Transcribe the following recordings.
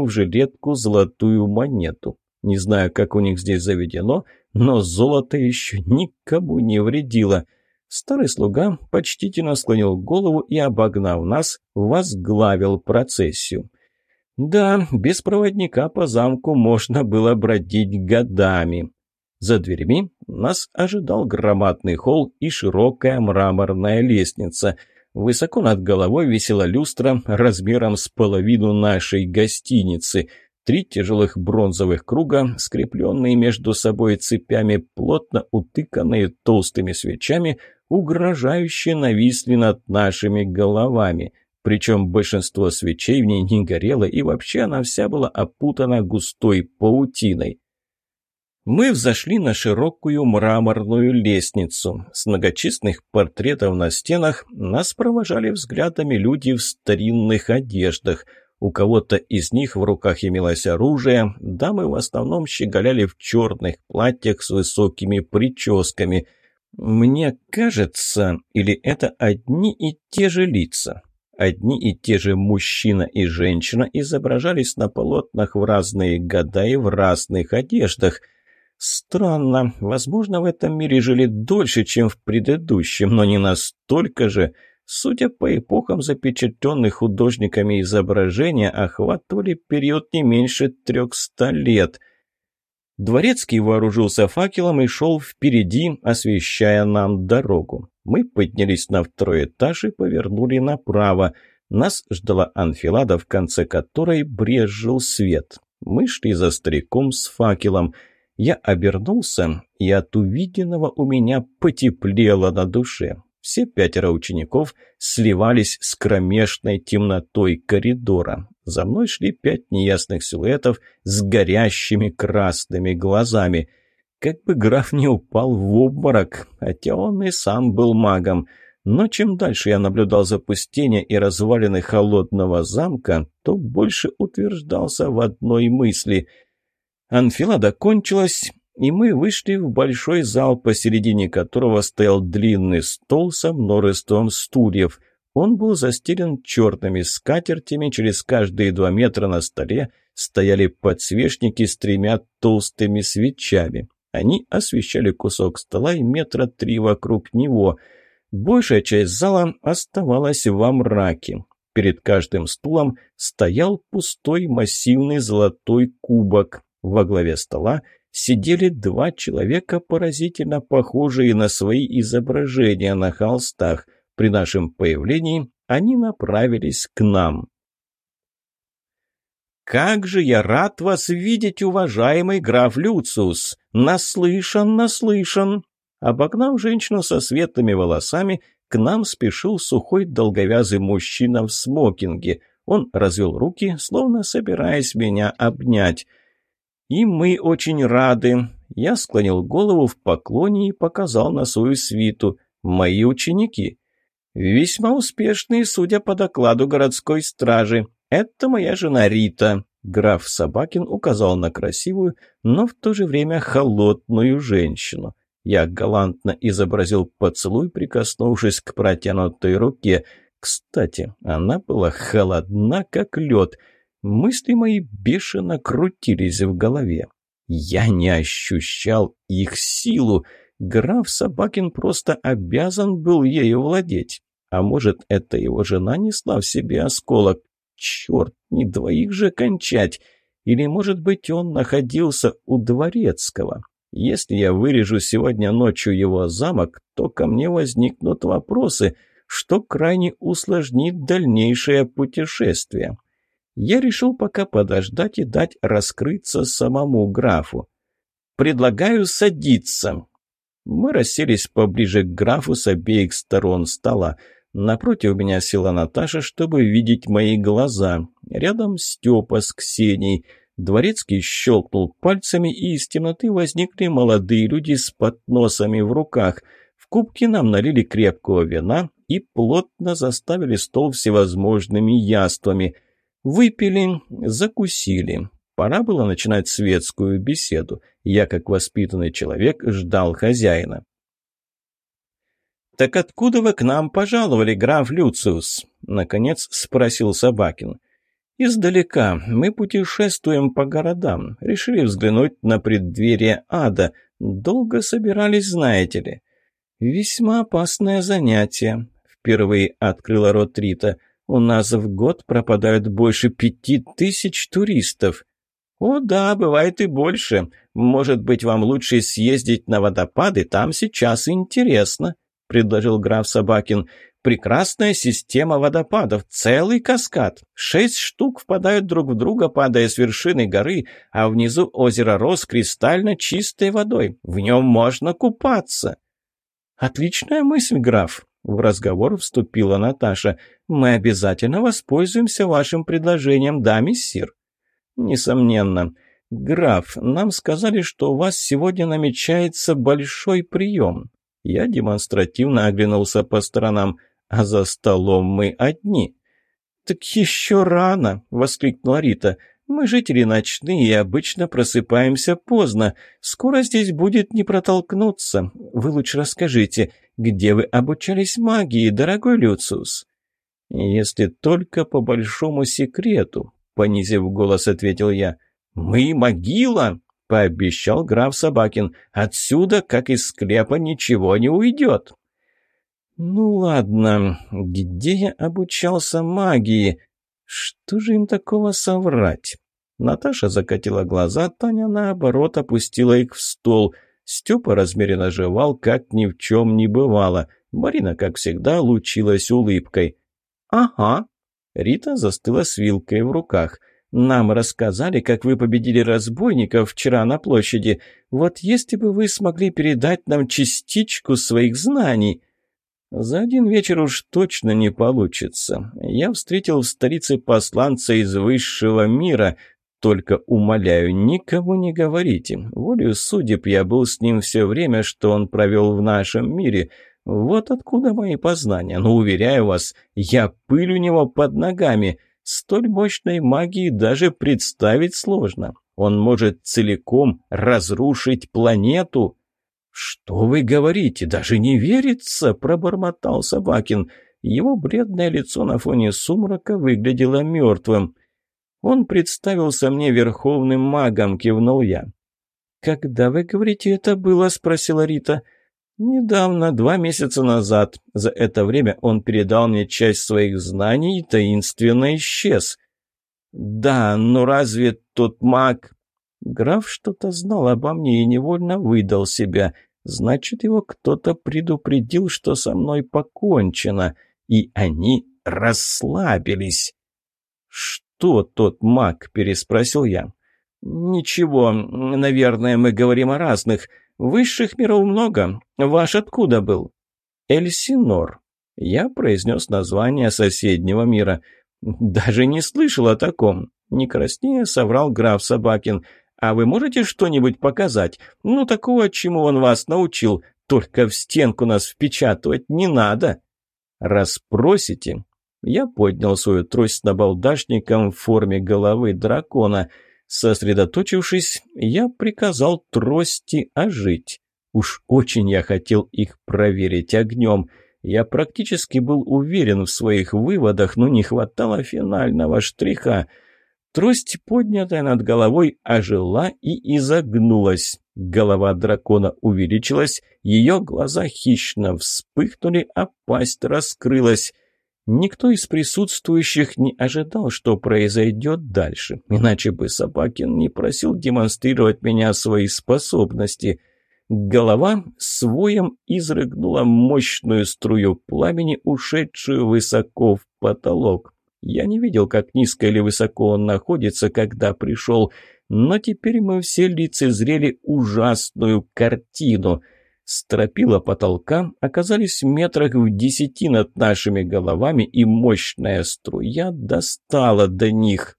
ему в жилетку золотую монету. Не знаю, как у них здесь заведено, но золото еще никому не вредило. Старый слуга почтительно склонил голову и, обогнав нас, возглавил процессию. Да, без проводника по замку можно было бродить годами. За дверьми нас ожидал громадный холл и широкая мраморная лестница. Высоко над головой висела люстра размером с половину нашей гостиницы. Три тяжелых бронзовых круга, скрепленные между собой цепями, плотно утыканные толстыми свечами, угрожающе нависли над нашими головами. Причем большинство свечей в ней не горело, и вообще она вся была опутана густой паутиной. Мы взошли на широкую мраморную лестницу. С многочисленных портретов на стенах нас провожали взглядами люди в старинных одеждах. У кого-то из них в руках имелось оружие, дамы в основном щеголяли в черных платьях с высокими прическами. Мне кажется, или это одни и те же лица? Одни и те же мужчина и женщина изображались на полотнах в разные года и в разных одеждах. Странно, возможно, в этом мире жили дольше, чем в предыдущем, но не настолько же. Судя по эпохам, запечатленных художниками изображения, охватывали период не меньше трехста лет – Дворецкий вооружился факелом и шел впереди, освещая нам дорогу. Мы поднялись на второй этаж и повернули направо. Нас ждала анфилада, в конце которой брезжил свет. Мы шли за стариком с факелом. Я обернулся, и от увиденного у меня потеплело на душе. Все пятеро учеников сливались с кромешной темнотой коридора. За мной шли пять неясных силуэтов с горящими красными глазами. Как бы граф не упал в обморок, хотя он и сам был магом. Но чем дальше я наблюдал запустение и развалины холодного замка, то больше утверждался в одной мысли. Анфилада кончилась, и мы вышли в большой зал, посередине которого стоял длинный стол со множеством стульев. Он был застелен черными скатертями, через каждые два метра на столе стояли подсвечники с тремя толстыми свечами. Они освещали кусок стола и метра три вокруг него. Большая часть зала оставалась во мраке. Перед каждым стулом стоял пустой массивный золотой кубок. Во главе стола сидели два человека, поразительно похожие на свои изображения на холстах. При нашем появлении они направились к нам. «Как же я рад вас видеть, уважаемый граф Люциус! Наслышан, наслышан!» Обогнав женщину со светлыми волосами, к нам спешил сухой долговязый мужчина в смокинге. Он развел руки, словно собираясь меня обнять – «И мы очень рады». Я склонил голову в поклоне и показал на свою свиту. «Мои ученики». «Весьма успешные, судя по докладу городской стражи. Это моя жена Рита». Граф Собакин указал на красивую, но в то же время холодную женщину. Я галантно изобразил поцелуй, прикоснувшись к протянутой руке. Кстати, она была холодна, как лед — Мысли мои бешено крутились в голове. Я не ощущал их силу. Граф Собакин просто обязан был ею владеть. А может, это его жена несла в себе осколок? Черт, не двоих же кончать. Или, может быть, он находился у Дворецкого? Если я вырежу сегодня ночью его замок, то ко мне возникнут вопросы, что крайне усложнит дальнейшее путешествие я решил пока подождать и дать раскрыться самому графу. «Предлагаю садиться». Мы расселись поближе к графу с обеих сторон стола. Напротив меня села Наташа, чтобы видеть мои глаза. Рядом Степа с Ксенией. Дворецкий щелкнул пальцами, и из темноты возникли молодые люди с подносами в руках. В кубки нам налили крепкого вина и плотно заставили стол всевозможными яствами – Выпили, закусили. Пора было начинать светскую беседу. Я, как воспитанный человек, ждал хозяина. «Так откуда вы к нам пожаловали, граф Люциус?» — наконец спросил Собакин. «Издалека. Мы путешествуем по городам. Решили взглянуть на преддверие ада. Долго собирались, знаете ли». «Весьма опасное занятие», — впервые открыла рот Рита. «У нас в год пропадают больше пяти тысяч туристов». «О да, бывает и больше. Может быть, вам лучше съездить на водопады, там сейчас интересно», — предложил граф Собакин. Прекрасная система водопадов, целый каскад. Шесть штук впадают друг в друга, падая с вершины горы, а внизу озеро рос кристально чистой водой. В нем можно купаться. Отличная мысль, граф. В разговор вступила Наташа. Мы обязательно воспользуемся вашим предложением, да, миссир? Несомненно. Граф, нам сказали, что у вас сегодня намечается большой прием. Я демонстративно оглянулся по сторонам а за столом мы одни». «Так еще рано!» — воскликнула Рита. «Мы жители ночные и обычно просыпаемся поздно. Скоро здесь будет не протолкнуться. Вы лучше расскажите, где вы обучались магии, дорогой Люциус?» «Если только по большому секрету», — понизив голос, ответил я. «Мы могила!» — пообещал граф Собакин. «Отсюда, как из склепа, ничего не уйдет». «Ну ладно, где я обучался магии? Что же им такого соврать?» Наташа закатила глаза, Таня, наоборот, опустила их в стол. Степа размеренно жевал, как ни в чем не бывало. Марина, как всегда, лучилась улыбкой. «Ага». Рита застыла с вилкой в руках. «Нам рассказали, как вы победили разбойников вчера на площади. Вот если бы вы смогли передать нам частичку своих знаний...» За один вечер уж точно не получится. Я встретил в столице посланца из высшего мира. Только, умоляю, никому не говорите. Волею судеб я был с ним все время, что он провел в нашем мире. Вот откуда мои познания. Но, уверяю вас, я пыль у него под ногами. Столь мощной магии даже представить сложно. Он может целиком разрушить планету. «Что вы говорите? Даже не верится!» – пробормотал Собакин. Его бледное лицо на фоне сумрака выглядело мертвым. «Он представился мне верховным магом», – кивнул я. «Когда, вы говорите, это было?» – спросила Рита. «Недавно, два месяца назад. За это время он передал мне часть своих знаний и таинственно исчез». «Да, но разве тот маг...» Граф что-то знал обо мне и невольно выдал себя. Значит, его кто-то предупредил, что со мной покончено, и они расслабились. «Что тот маг?» – переспросил я. «Ничего, наверное, мы говорим о разных. Высших миров много. Ваш откуда был?» «Эльсинор». Я произнес название соседнего мира. «Даже не слышал о таком». Не краснее соврал граф Собакин. А вы можете что-нибудь показать? Ну, такого, чему он вас научил. Только в стенку нас впечатывать не надо. Распросите. Я поднял свою трость на балдашником в форме головы дракона. Сосредоточившись, я приказал трости ожить. Уж очень я хотел их проверить огнем. Я практически был уверен в своих выводах, но не хватало финального штриха — Трость, поднятая над головой, ожила и изогнулась. Голова дракона увеличилась, ее глаза хищно вспыхнули, а пасть раскрылась. Никто из присутствующих не ожидал, что произойдет дальше, иначе бы Собакин не просил демонстрировать меня свои способности. Голова своем изрыгнула мощную струю пламени, ушедшую высоко в потолок. Я не видел, как низко или высоко он находится, когда пришел, но теперь мы все лицезрели ужасную картину. Стропила потолка оказались в метрах в десяти над нашими головами, и мощная струя достала до них.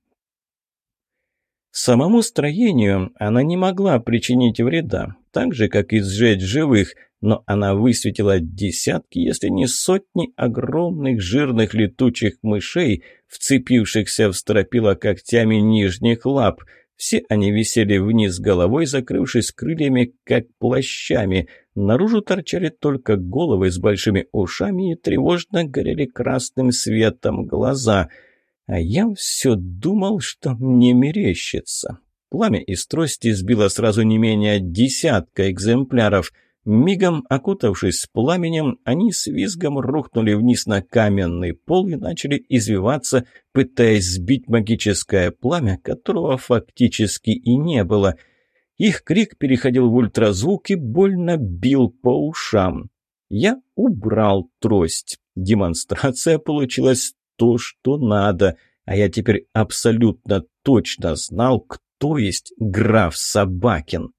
Самому строению она не могла причинить вреда, так же, как и сжечь живых, но она высветила десятки, если не сотни огромных жирных летучих мышей, вцепившихся в стропила когтями нижних лап. Все они висели вниз головой, закрывшись крыльями, как плащами. Наружу торчали только головы с большими ушами и тревожно горели красным светом глаза — А я все думал, что мне мерещится. Пламя из трости сбило сразу не менее десятка экземпляров. Мигом окутавшись пламенем, они с визгом рухнули вниз на каменный пол и начали извиваться, пытаясь сбить магическое пламя, которого фактически и не было. Их крик переходил в ультразвук и больно бил по ушам. Я убрал трость. Демонстрация получилась то, что надо, а я теперь абсолютно точно знал, кто есть граф Собакин.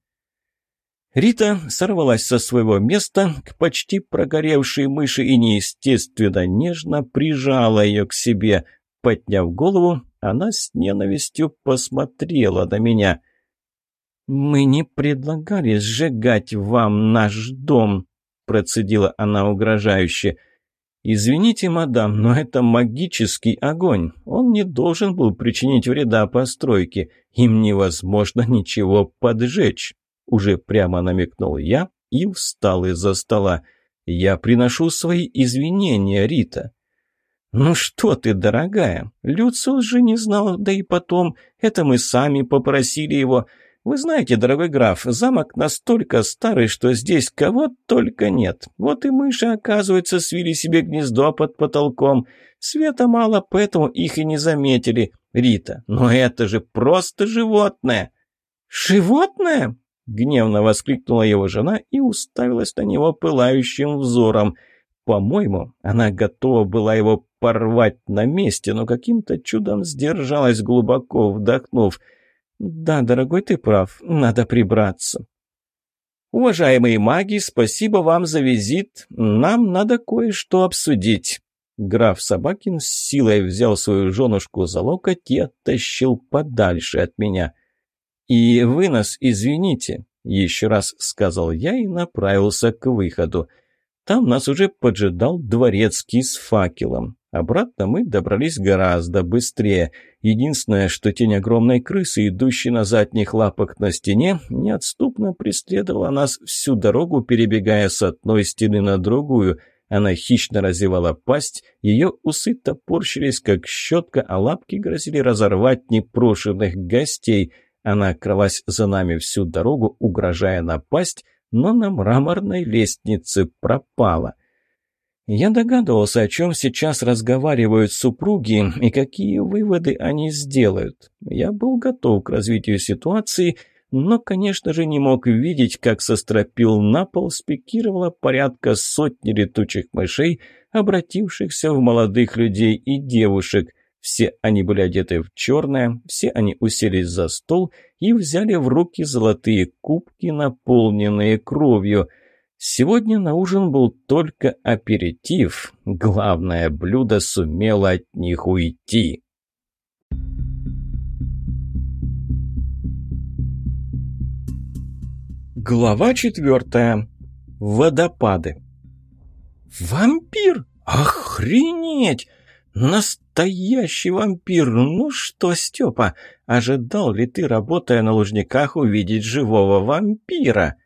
Рита сорвалась со своего места к почти прогоревшей мыши и неестественно нежно прижала ее к себе. Подняв голову, она с ненавистью посмотрела на меня. «Мы не предлагали сжигать вам наш дом», — процедила она угрожающе. «Извините, мадам, но это магический огонь. Он не должен был причинить вреда постройке. Им невозможно ничего поджечь». Уже прямо намекнул я и встал из-за стола. «Я приношу свои извинения, Рита». «Ну что ты, дорогая, Люциус же не знал, да и потом, это мы сами попросили его. Вы знаете, дорогой граф, замок настолько старый, что здесь кого только нет. Вот и мыши, оказывается, свили себе гнездо под потолком. Света мало, поэтому их и не заметили. Рита, но это же просто животное!» «Животное?» Гневно воскликнула его жена и уставилась на него пылающим взором. По-моему, она готова была его порвать на месте, но каким-то чудом сдержалась, глубоко вдохнув. «Да, дорогой, ты прав, надо прибраться». «Уважаемые маги, спасибо вам за визит. Нам надо кое-что обсудить». Граф Собакин с силой взял свою женушку за локоть и оттащил подальше от меня. «И вы нас извините», — еще раз сказал я и направился к выходу. Там нас уже поджидал дворецкий с факелом. Обратно мы добрались гораздо быстрее. Единственное, что тень огромной крысы, идущей на задних лапах на стене, неотступно преследовала нас всю дорогу, перебегая с одной стены на другую. Она хищно разевала пасть, ее усы топорщились, как щетка, а лапки грозили разорвать непрошенных гостей — она кралась за нами всю дорогу, угрожая напасть, но на мраморной лестнице пропала. Я догадывался, о чем сейчас разговаривают супруги и какие выводы они сделают. Я был готов к развитию ситуации, но, конечно же, не мог видеть, как со стропил на пол спикировало порядка сотни летучих мышей, обратившихся в молодых людей и девушек – все они были одеты в черное, все они уселись за стол и взяли в руки золотые кубки, наполненные кровью. Сегодня на ужин был только аперитив. Главное блюдо сумело от них уйти. Глава четвертая. Водопады. «Вампир? Охренеть!» «Настоящий вампир! Ну что, Степа, ожидал ли ты, работая на Лужниках, увидеть живого вампира?»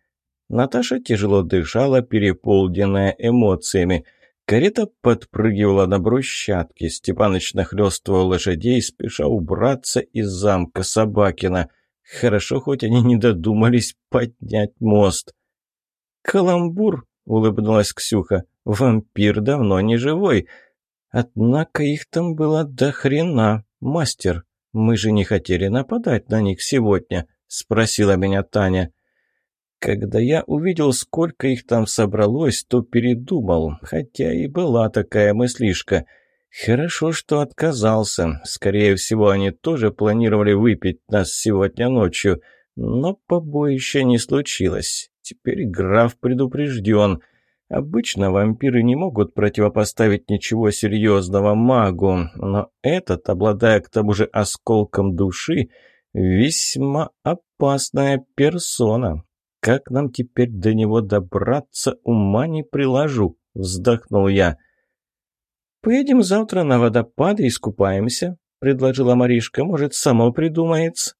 Наташа тяжело дышала, переполненная эмоциями. Карета подпрыгивала на брусчатке. Степаныч нахлёстывал лошадей, спеша убраться из замка Собакина. Хорошо, хоть они не додумались поднять мост. «Каламбур!» — улыбнулась Ксюха. «Вампир давно не живой. Однако их там было до хрена, мастер. Мы же не хотели нападать на них сегодня, спросила меня Таня. Когда я увидел, сколько их там собралось, то передумал, хотя и была такая мыслишка. Хорошо, что отказался. Скорее всего, они тоже планировали выпить нас сегодня ночью, но побоища не случилось. Теперь граф предупрежден — Обычно вампиры не могут противопоставить ничего серьезного магу, но этот, обладая к тому же осколком души, весьма опасная персона. Как нам теперь до него добраться, ума не приложу, вздохнул я. «Поедем завтра на водопады и искупаемся», — предложила Маришка. «Может, само придумается?»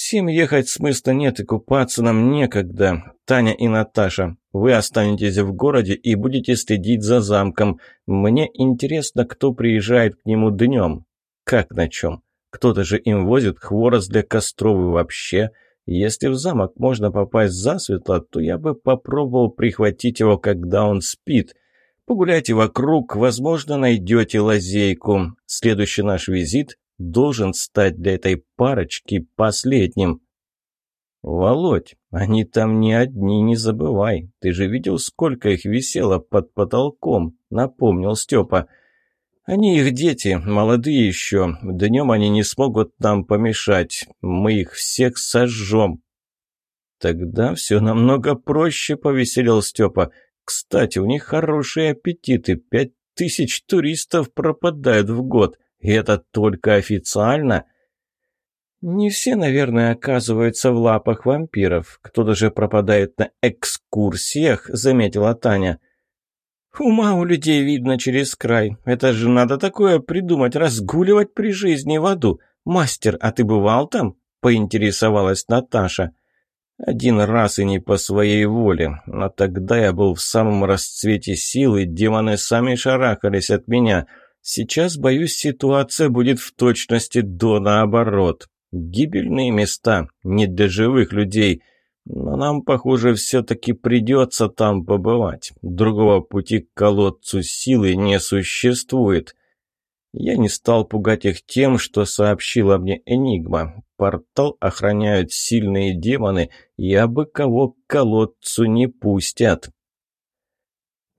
«Всем ехать смысла нет и купаться нам некогда. Таня и Наташа, вы останетесь в городе и будете следить за замком. Мне интересно, кто приезжает к нему днем. Как на чем? Кто-то же им возит хворост для костров и вообще. Если в замок можно попасть засветло, то я бы попробовал прихватить его, когда он спит. Погуляйте вокруг, возможно, найдете лазейку. Следующий наш визит должен стать для этой парочки последним. «Володь, они там не одни, не забывай. Ты же видел, сколько их висело под потолком?» — напомнил Степа. «Они их дети, молодые еще. Днем они не смогут нам помешать. Мы их всех сожжем». «Тогда все намного проще», — повеселил Степа. «Кстати, у них хорошие аппетиты. Пять тысяч туристов пропадают в год. И это только официально». «Не все, наверное, оказываются в лапах вампиров. Кто-то же пропадает на экскурсиях», — заметила Таня. Ума у людей видно через край. Это же надо такое придумать, разгуливать при жизни в аду. Мастер, а ты бывал там? Поинтересовалась Наташа. Один раз и не по своей воле, но тогда я был в самом расцвете силы, демоны сами шарахались от меня. Сейчас, боюсь, ситуация будет в точности до наоборот. Гибельные места, не для живых людей — но нам, похоже, все-таки придется там побывать. Другого пути к колодцу силы не существует. Я не стал пугать их тем, что сообщила мне Энигма. Портал охраняют сильные демоны, и абы кого к колодцу не пустят.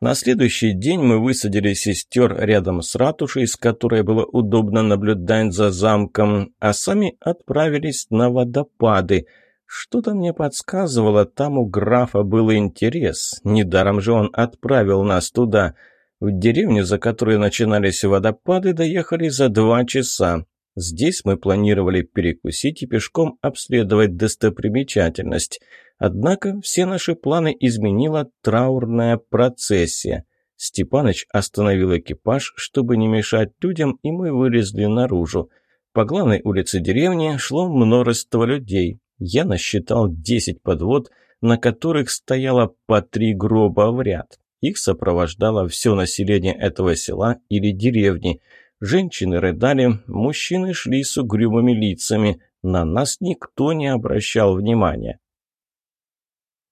На следующий день мы высадили сестер рядом с ратушей, с которой было удобно наблюдать за замком, а сами отправились на водопады – что-то мне подсказывало, там у графа был интерес. Недаром же он отправил нас туда. В деревню, за которой начинались водопады, доехали за два часа. Здесь мы планировали перекусить и пешком обследовать достопримечательность. Однако все наши планы изменила траурная процессия. Степаныч остановил экипаж, чтобы не мешать людям, и мы вылезли наружу. По главной улице деревни шло множество людей. Я насчитал 10 подвод, на которых стояло по три гроба в ряд. Их сопровождало все население этого села или деревни. Женщины рыдали, мужчины шли с угрюмыми лицами. На нас никто не обращал внимания.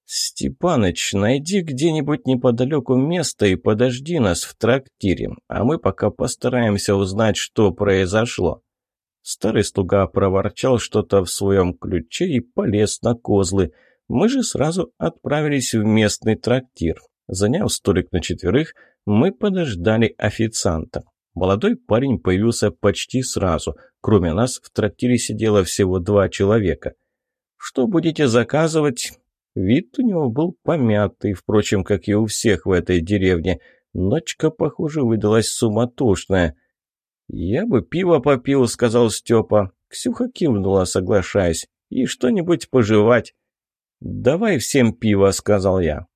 «Степаныч, найди где-нибудь неподалеку место и подожди нас в трактире, а мы пока постараемся узнать, что произошло». Старый слуга проворчал что-то в своем ключе и полез на козлы. Мы же сразу отправились в местный трактир. Заняв столик на четверых, мы подождали официанта. Молодой парень появился почти сразу. Кроме нас в трактире сидело всего два человека. «Что будете заказывать?» Вид у него был помятый, впрочем, как и у всех в этой деревне. Ночка, похоже, выдалась суматошная – «Я бы пиво попил», — сказал Степа. Ксюха кивнула, соглашаясь. «И что-нибудь пожевать». «Давай всем пиво», — сказал я.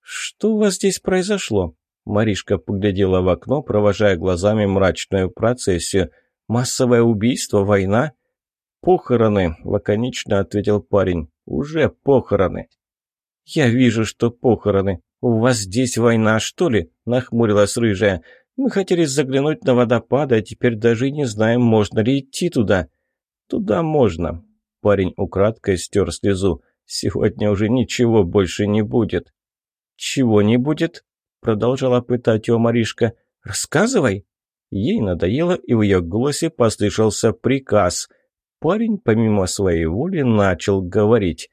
«Что у вас здесь произошло?» Маришка поглядела в окно, провожая глазами мрачную процессию. «Массовое убийство? Война?» «Похороны», — лаконично ответил парень. «Уже похороны». «Я вижу, что похороны. У вас здесь война, что ли?» — нахмурилась рыжая. Мы хотели заглянуть на водопады, а теперь даже не знаем, можно ли идти туда. Туда можно. Парень украдкой стер слезу. Сегодня уже ничего больше не будет. Чего не будет? Продолжала пытать его Маришка. Рассказывай. Ей надоело, и в ее голосе послышался приказ. Парень, помимо своей воли, начал говорить.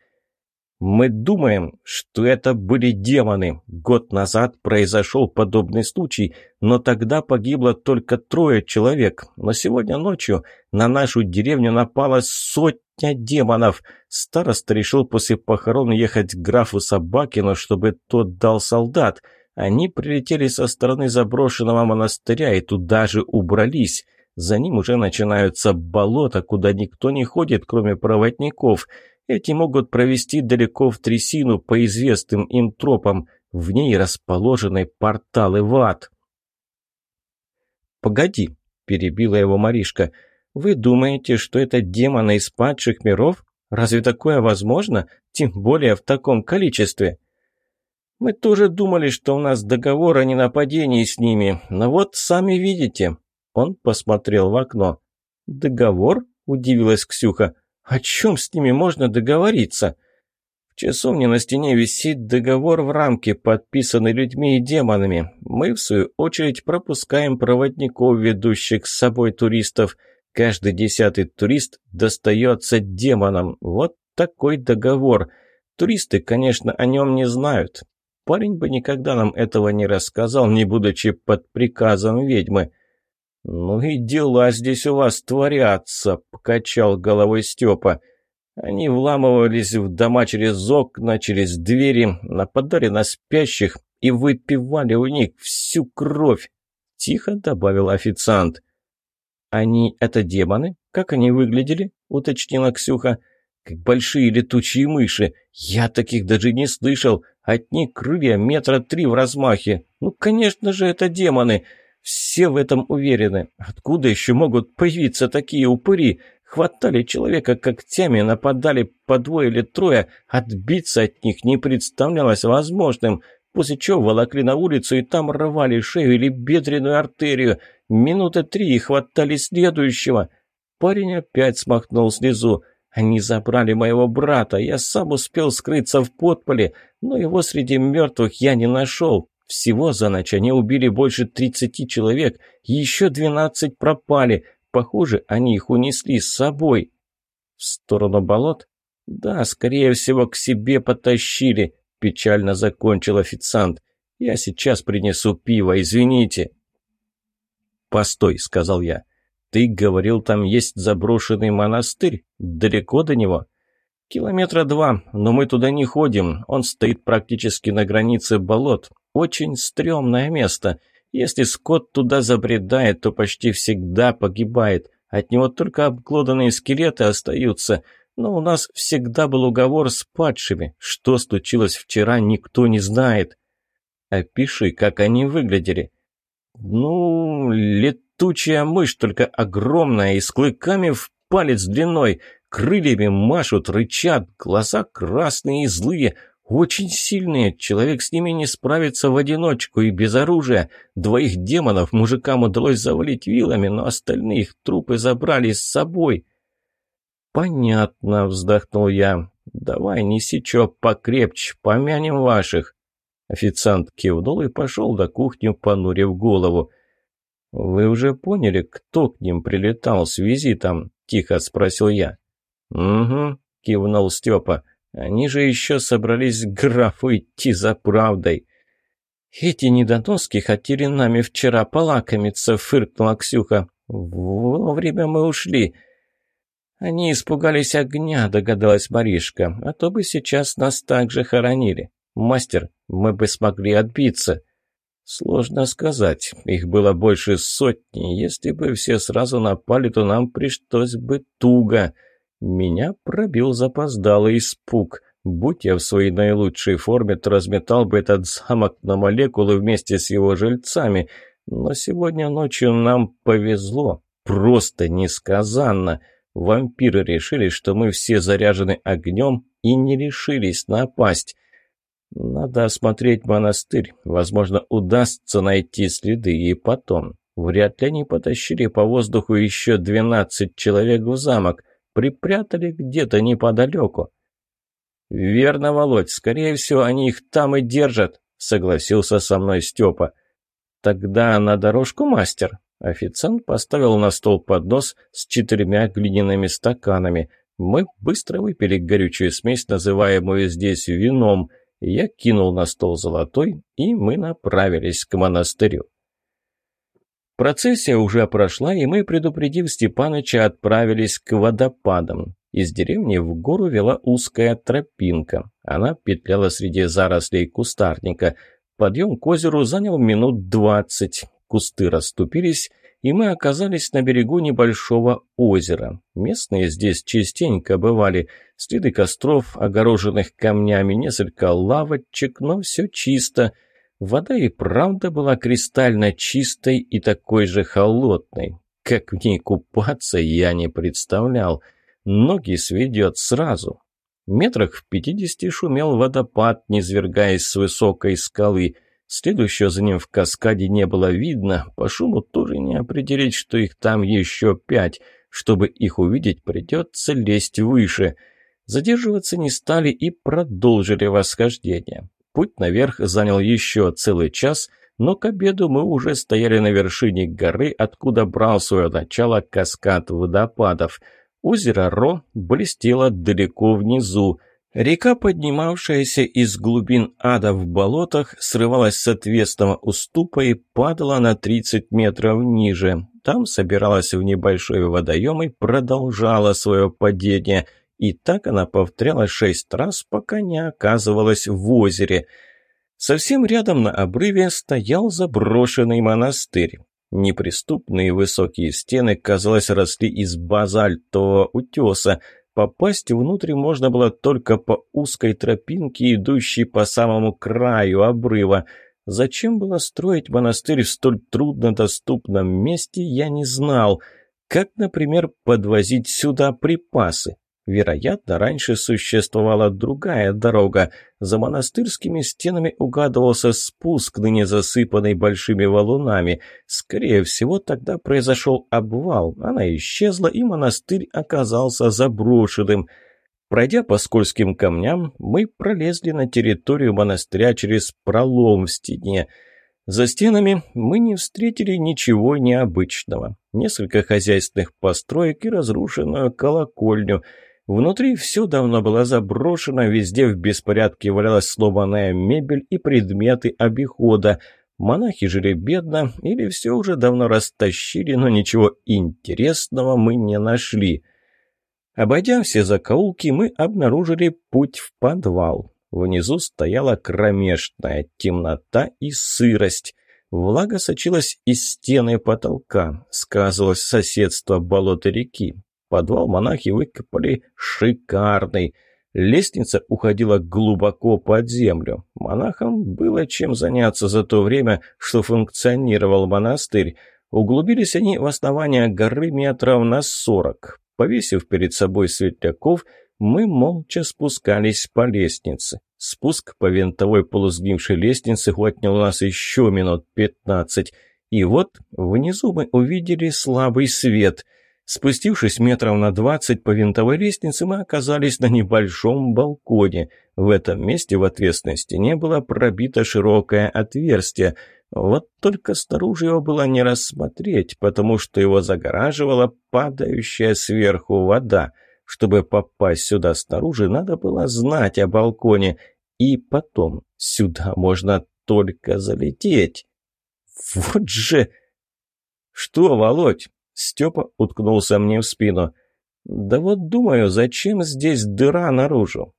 Мы думаем, что это были демоны. Год назад произошел подобный случай, но тогда погибло только трое человек. Но сегодня ночью на нашу деревню напала сотня демонов. Староста решил после похорон ехать к графу Собакину, чтобы тот дал солдат. Они прилетели со стороны заброшенного монастыря и туда же убрались. За ним уже начинаются болота, куда никто не ходит, кроме проводников – эти могут провести далеко в трясину по известным им тропам. В ней расположены порталы в ад. «Погоди», — перебила его Маришка, — «вы думаете, что это демоны из падших миров? Разве такое возможно? Тем более в таком количестве». «Мы тоже думали, что у нас договор о ненападении с ними, но вот сами видите». Он посмотрел в окно. «Договор?» – удивилась Ксюха. «О чем с ними можно договориться?» В часовне на стене висит договор в рамке, подписанный людьми и демонами. Мы, в свою очередь, пропускаем проводников, ведущих с собой туристов. Каждый десятый турист достается демонам. Вот такой договор. Туристы, конечно, о нем не знают. Парень бы никогда нам этого не рассказал, не будучи под приказом ведьмы. «Ну и дела здесь у вас творятся», — покачал головой Степа. Они вламывались в дома через окна, через двери, нападали на спящих и выпивали у них всю кровь. Тихо добавил официант. «Они — это демоны? Как они выглядели?» — уточнила Ксюха. «Как большие летучие мыши. Я таких даже не слышал. Одни крылья метра три в размахе. Ну, конечно же, это демоны. Все в этом уверены. Откуда еще могут появиться такие упыри? Хватали человека когтями, нападали по двое или трое, отбиться от них не представлялось возможным, после чего волокли на улицу и там рвали шею или бедренную артерию. Минуты три и хватали следующего. Парень опять смахнул слезу. Они забрали моего брата, я сам успел скрыться в подполе, но его среди мертвых я не нашел. Всего за ночь они убили больше тридцати человек, еще двенадцать пропали. Похоже, они их унесли с собой. В сторону болот? Да, скорее всего, к себе потащили, печально закончил официант. Я сейчас принесу пиво, извините. Постой, сказал я. Ты говорил, там есть заброшенный монастырь? Далеко до него? Километра два, но мы туда не ходим. Он стоит практически на границе болот. Очень стрёмное место. Если скот туда забредает, то почти всегда погибает. От него только обглоданные скелеты остаются. Но у нас всегда был уговор с падшими. Что случилось вчера, никто не знает. Опиши, как они выглядели. Ну, летучая мышь, только огромная и с клыками в палец длиной. Крыльями машут, рычат, глаза красные и злые. Очень сильные, человек с ними не справится в одиночку и без оружия. Двоих демонов мужикам удалось завалить вилами, но остальные их трупы забрали с собой. «Понятно», — вздохнул я. «Давай неси чё покрепче, помянем ваших». Официант кивнул и пошел до кухни, понурив голову. «Вы уже поняли, кто к ним прилетал с визитом?» — тихо спросил я. «Угу», — кивнул Степа. Они же еще собрались к графу идти за правдой. «Эти недоноски хотели нами вчера полакомиться», — фыркнула Ксюха. «Вовремя мы ушли». «Они испугались огня», — догадалась Маришка. «А то бы сейчас нас также хоронили. Мастер, мы бы смогли отбиться». «Сложно сказать. Их было больше сотни. Если бы все сразу напали, то нам пришлось бы туго». Меня пробил запоздалый испуг. Будь я в своей наилучшей форме, то разметал бы этот замок на молекулы вместе с его жильцами. Но сегодня ночью нам повезло. Просто несказанно. Вампиры решили, что мы все заряжены огнем и не решились напасть. Надо осмотреть монастырь. Возможно, удастся найти следы. И потом, вряд ли они потащили по воздуху еще двенадцать человек в замок припрятали где-то неподалеку. «Верно, Володь, скорее всего, они их там и держат», — согласился со мной Степа. «Тогда на дорожку, мастер». Официант поставил на стол поднос с четырьмя глиняными стаканами. Мы быстро выпили горючую смесь, называемую здесь вином. Я кинул на стол золотой, и мы направились к монастырю. Процессия уже прошла, и мы, предупредив Степаныча, отправились к водопадам. Из деревни в гору вела узкая тропинка. Она петляла среди зарослей кустарника. Подъем к озеру занял минут двадцать. Кусты расступились, и мы оказались на берегу небольшого озера. Местные здесь частенько бывали. Следы костров, огороженных камнями, несколько лавочек, но все чисто – Вода и правда была кристально чистой и такой же холодной. Как в ней купаться, я не представлял. Ноги сведет сразу. Метрах в пятидесяти шумел водопад, низвергаясь с высокой скалы. Следующего за ним в каскаде не было видно. По шуму тоже не определить, что их там еще пять. Чтобы их увидеть, придется лезть выше. Задерживаться не стали и продолжили восхождение. Путь наверх занял еще целый час, но к обеду мы уже стояли на вершине горы, откуда брал свое начало каскад водопадов. Озеро Ро блестело далеко внизу. Река, поднимавшаяся из глубин ада в болотах, срывалась с отвесного уступа и падала на 30 метров ниже там собиралась в небольшой водоем и продолжала свое падение. И так она повторяла шесть раз, пока не оказывалась в озере. Совсем рядом на обрыве стоял заброшенный монастырь. Неприступные высокие стены, казалось, росли из базальтового утеса. Попасть внутрь можно было только по узкой тропинке, идущей по самому краю обрыва – Зачем было строить монастырь в столь труднодоступном месте, я не знал. Как, например, подвозить сюда припасы? Вероятно, раньше существовала другая дорога. За монастырскими стенами угадывался спуск, ныне засыпанный большими валунами. Скорее всего, тогда произошел обвал. Она исчезла, и монастырь оказался заброшенным – Пройдя по скользким камням, мы пролезли на территорию монастыря через пролом в стене. За стенами мы не встретили ничего необычного. Несколько хозяйственных построек и разрушенную колокольню. Внутри все давно было заброшено, везде в беспорядке валялась сломанная мебель и предметы обихода. Монахи жили бедно или все уже давно растащили, но ничего интересного мы не нашли. Обойдя все закоулки, мы обнаружили путь в подвал. Внизу стояла кромешная темнота и сырость. Влага сочилась из стены потолка, сказывалось соседство болота реки. Подвал монахи выкопали шикарный. Лестница уходила глубоко под землю. Монахам было чем заняться за то время, что функционировал монастырь. Углубились они в основание горы метров на сорок. Повесив перед собой светляков, мы молча спускались по лестнице. Спуск по винтовой полусгнившей лестнице отнял у нас еще минут пятнадцать. И вот внизу мы увидели слабый свет. Спустившись метров на двадцать по винтовой лестнице, мы оказались на небольшом балконе. В этом месте в отвесной стене было пробито широкое отверстие – вот только снаружи его было не рассмотреть, потому что его загораживала падающая сверху вода. Чтобы попасть сюда снаружи, надо было знать о балконе. И потом, сюда можно только залететь. Вот же... Что, Володь? Степа уткнулся мне в спину. Да вот думаю, зачем здесь дыра наружу?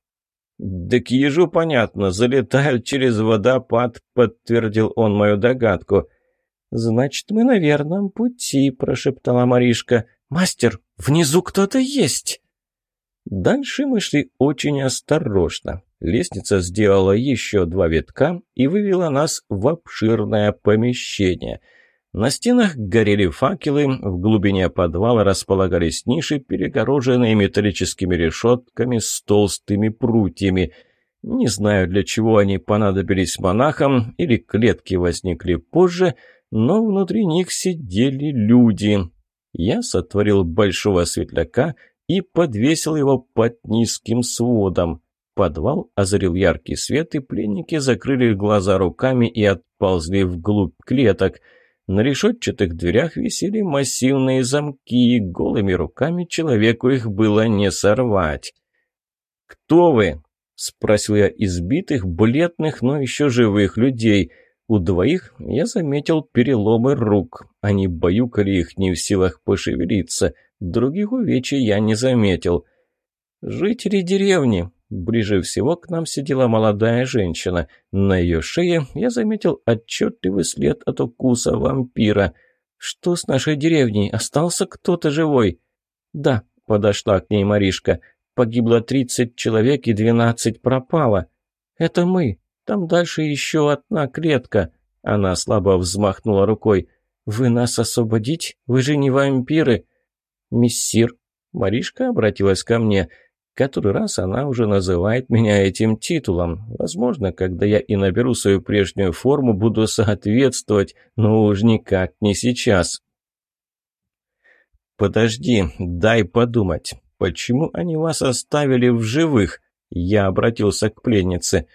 «Так ежу понятно, залетают через водопад», — подтвердил он мою догадку. «Значит, мы на верном пути», — прошептала Маришка. «Мастер, внизу кто-то есть!» Дальше мы шли очень осторожно. Лестница сделала еще два витка и вывела нас в обширное помещение — на стенах горели факелы, в глубине подвала располагались ниши, перегороженные металлическими решетками с толстыми прутьями. Не знаю, для чего они понадобились монахам, или клетки возникли позже, но внутри них сидели люди. Я сотворил большого светляка и подвесил его под низким сводом. Подвал озарил яркий свет, и пленники закрыли глаза руками и отползли вглубь клеток – на решетчатых дверях висели массивные замки, и голыми руками человеку их было не сорвать. «Кто вы?» — спросил я избитых, бледных, но еще живых людей. У двоих я заметил переломы рук. Они баюкали их не в силах пошевелиться. Других увечий я не заметил. «Жители деревни», Ближе всего к нам сидела молодая женщина. На ее шее я заметил отчетливый след от укуса вампира. «Что с нашей деревней? Остался кто-то живой?» «Да», — подошла к ней Маришка. «Погибло тридцать человек и двенадцать пропало. Это мы. Там дальше еще одна клетка». Она слабо взмахнула рукой. «Вы нас освободить? Вы же не вампиры!» «Мессир!» Маришка обратилась ко мне – Который раз она уже называет меня этим титулом. Возможно, когда я и наберу свою прежнюю форму, буду соответствовать, но уж никак не сейчас. «Подожди, дай подумать. Почему они вас оставили в живых?» Я обратился к пленнице.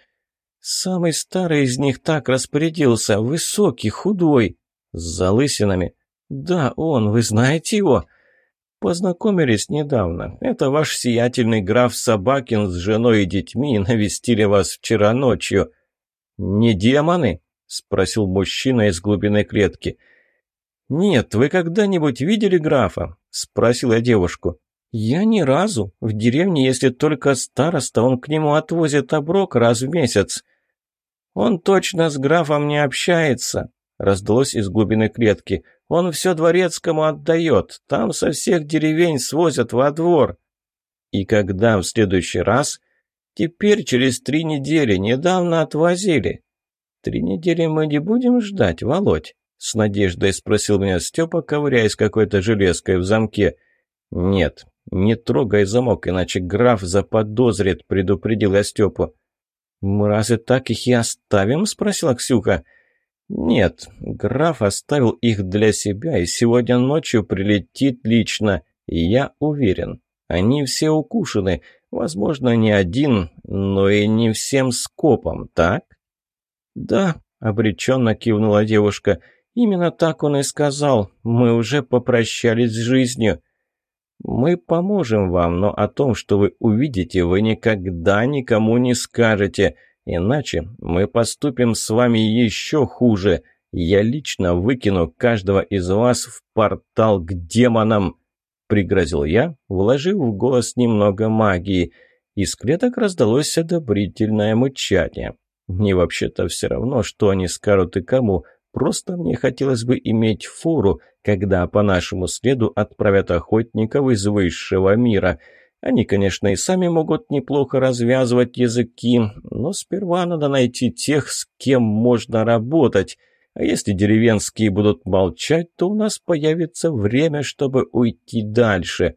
«Самый старый из них так распорядился. Высокий, худой. С залысинами. Да, он. Вы знаете его?» «Познакомились недавно. Это ваш сиятельный граф Собакин с женой и детьми навестили вас вчера ночью». «Не демоны?» — спросил мужчина из глубины клетки. «Нет, вы когда-нибудь видели графа?» — спросила девушку. «Я ни разу. В деревне, если только староста, он к нему отвозит оброк раз в месяц». «Он точно с графом не общается», — раздалось из глубины клетки. Он все дворецкому отдает. Там со всех деревень свозят во двор. И когда в следующий раз? Теперь через три недели. Недавно отвозили. Три недели мы не будем ждать, Володь? С надеждой спросил меня Степа, ковыряясь какой-то железкой в замке. Нет, не трогай замок, иначе граф заподозрит, предупредил я Степу. «Мы разве так их и оставим?» – спросила Ксюха. «Нет, граф оставил их для себя и сегодня ночью прилетит лично, я уверен, они все укушены, возможно, не один, но и не всем скопом, так?» «Да», — обреченно кивнула девушка, — «именно так он и сказал, мы уже попрощались с жизнью». «Мы поможем вам, но о том, что вы увидите, вы никогда никому не скажете», — Иначе мы поступим с вами еще хуже. Я лично выкину каждого из вас в портал к демонам», — пригрозил я, вложив в голос немного магии. Из клеток раздалось одобрительное мычание. Мне вообще-то все равно, что они скажут и кому. Просто мне хотелось бы иметь фору, когда по нашему следу отправят охотников из высшего мира — они, конечно, и сами могут неплохо развязывать языки, но сперва надо найти тех, с кем можно работать. А если деревенские будут молчать, то у нас появится время, чтобы уйти дальше.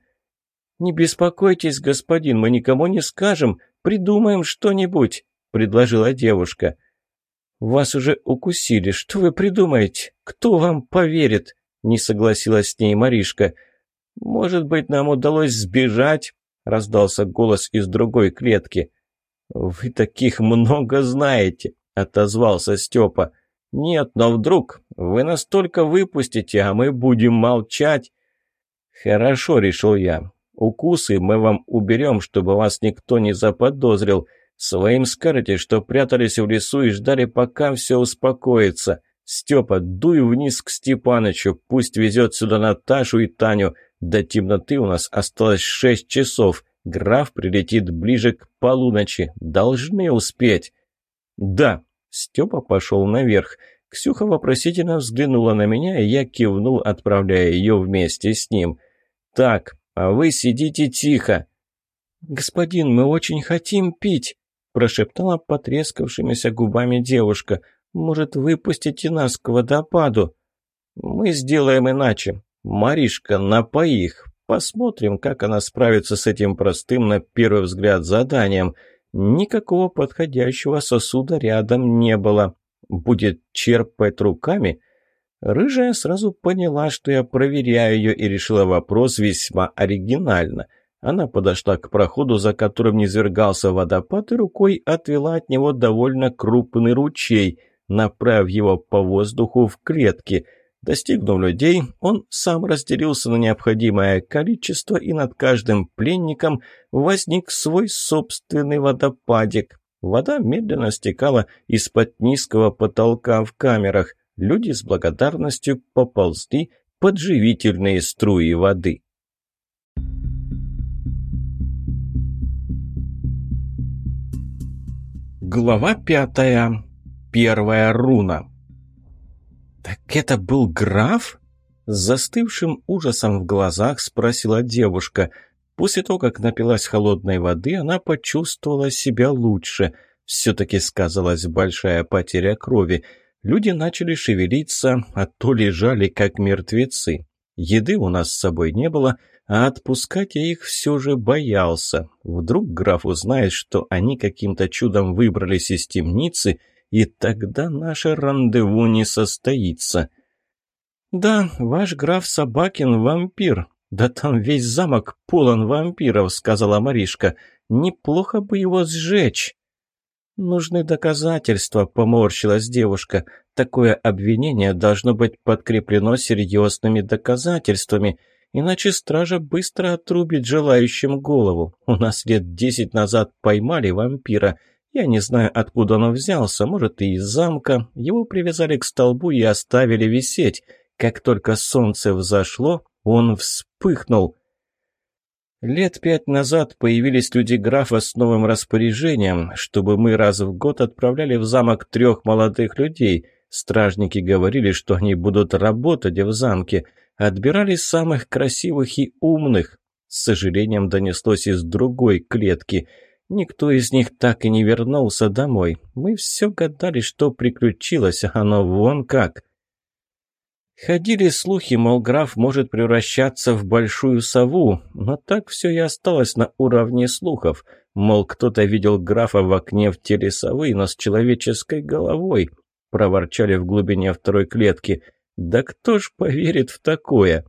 «Не беспокойтесь, господин, мы никому не скажем, придумаем что-нибудь», — предложила девушка. «Вас уже укусили, что вы придумаете? Кто вам поверит?» — не согласилась с ней Маришка. «Может быть, нам удалось сбежать?» — раздался голос из другой клетки. «Вы таких много знаете», — отозвался Степа. «Нет, но вдруг вы настолько выпустите, а мы будем молчать». «Хорошо», — решил я. «Укусы мы вам уберем, чтобы вас никто не заподозрил. Своим скажете, что прятались в лесу и ждали, пока все успокоится. Степа, дуй вниз к Степанычу, пусть везет сюда Наташу и Таню. До темноты у нас осталось шесть часов. Граф прилетит ближе к полуночи. Должны успеть. Да. Степа пошел наверх. Ксюха вопросительно взглянула на меня, и я кивнул, отправляя ее вместе с ним. «Так, а вы сидите тихо». «Господин, мы очень хотим пить», – прошептала потрескавшимися губами девушка. «Может, выпустите нас к водопаду?» «Мы сделаем иначе. «Маришка, напои их. Посмотрим, как она справится с этим простым, на первый взгляд, заданием. Никакого подходящего сосуда рядом не было. Будет черпать руками?» Рыжая сразу поняла, что я проверяю ее, и решила вопрос весьма оригинально. Она подошла к проходу, за которым низвергался водопад, и рукой отвела от него довольно крупный ручей, направив его по воздуху в клетки – Достигнув людей, он сам разделился на необходимое количество, и над каждым пленником возник свой собственный водопадик. Вода медленно стекала из-под низкого потолка в камерах. Люди с благодарностью поползли под живительные струи воды. Глава пятая. Первая руна. «Так это был граф?» С застывшим ужасом в глазах спросила девушка. После того, как напилась холодной воды, она почувствовала себя лучше. Все-таки сказалась большая потеря крови. Люди начали шевелиться, а то лежали как мертвецы. Еды у нас с собой не было, а отпускать я их все же боялся. Вдруг граф узнает, что они каким-то чудом выбрались из темницы – и тогда наше рандеву не состоится. «Да, ваш граф Собакин – вампир», – «Да там весь замок полон вампиров», — сказала Маришка. «Неплохо бы его сжечь». «Нужны доказательства», — поморщилась девушка. «Такое обвинение должно быть подкреплено серьезными доказательствами, иначе стража быстро отрубит желающим голову. У нас лет десять назад поймали вампира. Я не знаю, откуда он взялся, может, и из замка. Его привязали к столбу и оставили висеть. Как только солнце взошло, он вспыхнул». Лет пять назад появились люди графа с новым распоряжением, чтобы мы раз в год отправляли в замок трех молодых людей. Стражники говорили, что они будут работать в замке. Отбирали самых красивых и умных. С сожалением донеслось из другой клетки. Никто из них так и не вернулся домой. Мы все гадали, что приключилось, а оно вон как. Ходили слухи, мол, граф может превращаться в большую сову, но так все и осталось на уровне слухов. Мол, кто-то видел графа в окне в теле совы, но с человеческой головой. Проворчали в глубине второй клетки. Да кто ж поверит в такое?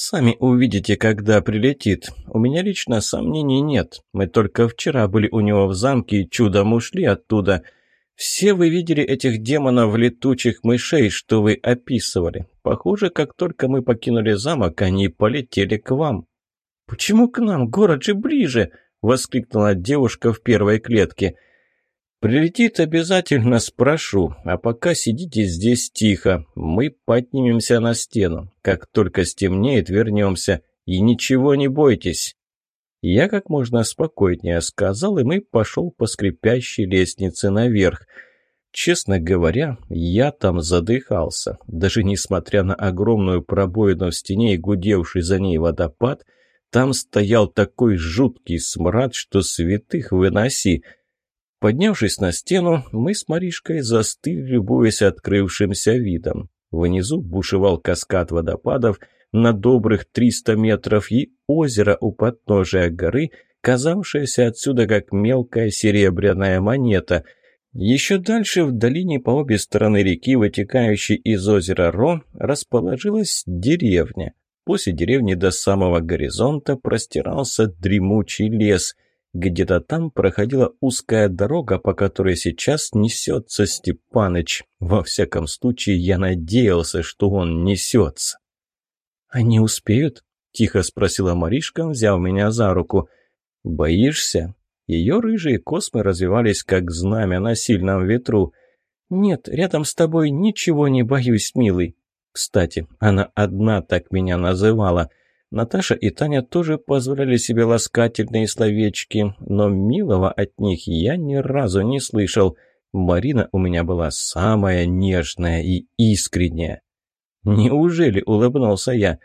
Сами увидите, когда прилетит. У меня лично сомнений нет. Мы только вчера были у него в замке и чудом ушли оттуда – все вы видели этих демонов летучих мышей, что вы описывали. Похоже, как только мы покинули замок, они полетели к вам. «Почему к нам? Город же ближе!» — воскликнула девушка в первой клетке. «Прилетит обязательно, спрошу, а пока сидите здесь тихо. Мы поднимемся на стену. Как только стемнеет, вернемся. И ничего не бойтесь». Я как можно спокойнее сказал, и мы пошел по скрипящей лестнице наверх. Честно говоря, я там задыхался. Даже несмотря на огромную пробоину в стене и гудевший за ней водопад, там стоял такой жуткий смрад, что святых выноси. Поднявшись на стену, мы с Маришкой застыли, любуясь открывшимся видом. Внизу бушевал каскад водопадов — на добрых 300 метров и озеро у подножия горы, казавшееся отсюда как мелкая серебряная монета. Еще дальше в долине по обе стороны реки, вытекающей из озера Ро, расположилась деревня. После деревни до самого горизонта простирался дремучий лес. Где-то там проходила узкая дорога, по которой сейчас несется Степаныч. Во всяком случае, я надеялся, что он несется. «Они успеют?» – тихо спросила Маришка, взяв меня за руку. «Боишься?» Ее рыжие космы развивались, как знамя на сильном ветру. «Нет, рядом с тобой ничего не боюсь, милый». Кстати, она одна так меня называла. Наташа и Таня тоже позволяли себе ласкательные словечки, но милого от них я ни разу не слышал. Марина у меня была самая нежная и искренняя. «Неужели?» — улыбнулся я.